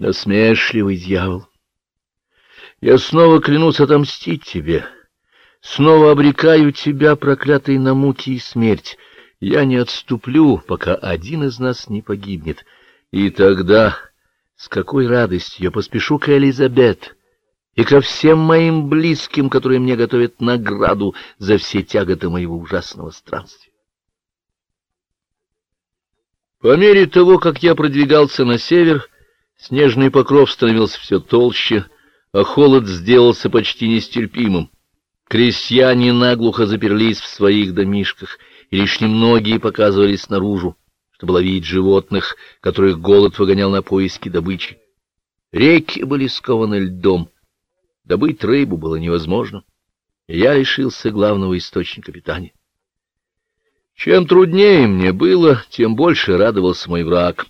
Насмешливый дьявол. Я снова клянусь отомстить тебе. Снова обрекаю тебя, проклятый, на муки и смерть. Я не отступлю, пока один из нас не погибнет. И тогда с какой радостью я поспешу к Элизабет и ко всем моим близким, которые мне готовят награду за все тяготы моего ужасного странствия. По мере того, как я продвигался на север, снежный покров становился все толще, а холод сделался почти нестерпимым. Крестьяне наглухо заперлись в своих домишках, и лишь немногие показывались наружу, чтобы ловить животных, которых голод выгонял на поиски добычи. Реки были скованы льдом, добыть рыбу было невозможно, и я лишился главного источника питания. Чем труднее мне было, тем больше радовался мой враг.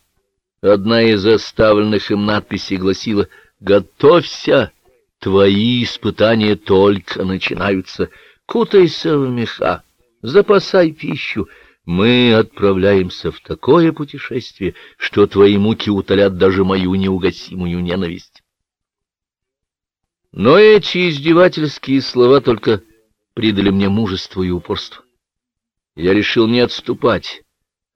Одна из оставленных им надписей гласила «Готовься, твои испытания только начинаются, кутайся в меха, запасай пищу, мы отправляемся в такое путешествие, что твои муки утолят даже мою неугасимую ненависть». Но эти издевательские слова только придали мне мужество и упорство. Я решил не отступать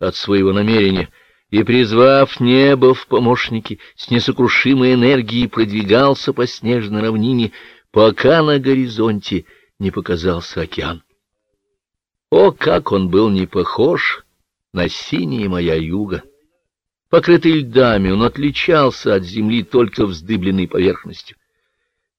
от своего намерения и, призвав небо в помощники, с несокрушимой энергией продвигался по снежной равнине, пока на горизонте не показался океан. О, как он был не похож на синее моя юга! Покрытый льдами, он отличался от земли только вздыбленной поверхностью.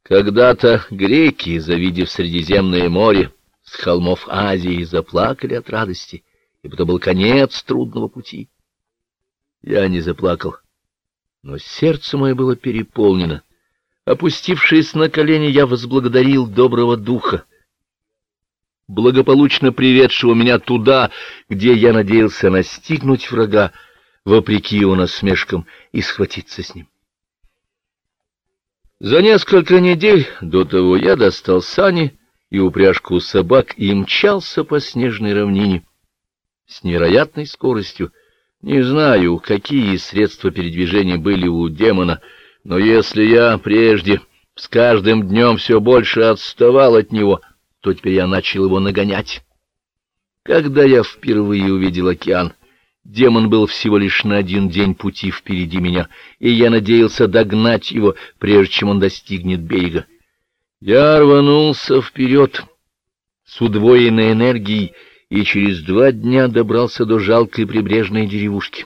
Когда-то греки, завидев Средиземное море, с холмов Азии заплакали от радости, ибо это был конец трудного пути. Я не заплакал, но сердце мое было переполнено. Опустившись на колени, я возблагодарил доброго духа, благополучно приведшего меня туда, где я надеялся настигнуть врага, вопреки его насмешкам, и схватиться с ним. За несколько недель до того я достал сани и упряжку собак и мчался по снежной равнине с невероятной скоростью. Не знаю, какие средства передвижения были у демона, но если я прежде с каждым днем все больше отставал от него, то теперь я начал его нагонять. Когда я впервые увидел океан, демон был всего лишь на один день пути впереди меня, и я надеялся догнать его, прежде чем он достигнет берега. Я рванулся вперед с удвоенной энергией и через два дня добрался до жалкой прибрежной деревушки.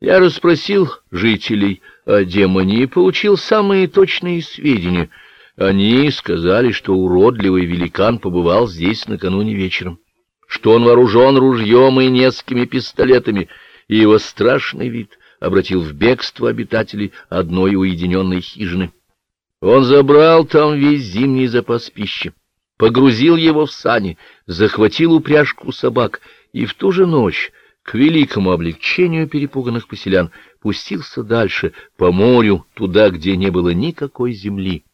Я расспросил жителей о демоне и получил самые точные сведения. Они сказали, что уродливый великан побывал здесь накануне вечером, что он вооружен ружьем и несколькими пистолетами, и его страшный вид обратил в бегство обитателей одной уединенной хижины. Он забрал там весь зимний запас пищи, погрузил его в сани, захватил упряжку собак и в ту же ночь, к великому облегчению перепуганных поселян, пустился дальше, по морю, туда, где не было никакой земли.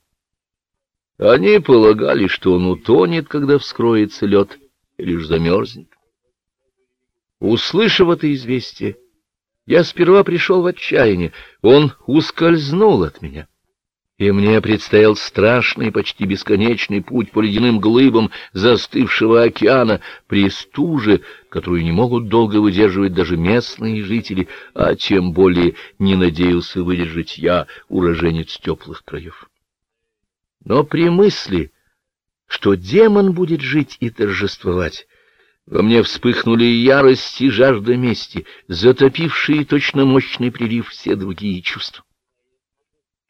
Они полагали, что он утонет, когда вскроется лед, и лишь замерзнет. Услышав это известие, я сперва пришел в отчаяние, он ускользнул от меня и мне предстоял страшный, почти бесконечный путь по ледяным глыбам застывшего океана при стуже, которую не могут долго выдерживать даже местные жители, а тем более не надеялся выдержать я, уроженец теплых краев. Но при мысли, что демон будет жить и торжествовать, во мне вспыхнули ярость и жажда мести, затопившие точно мощный прилив все другие чувства.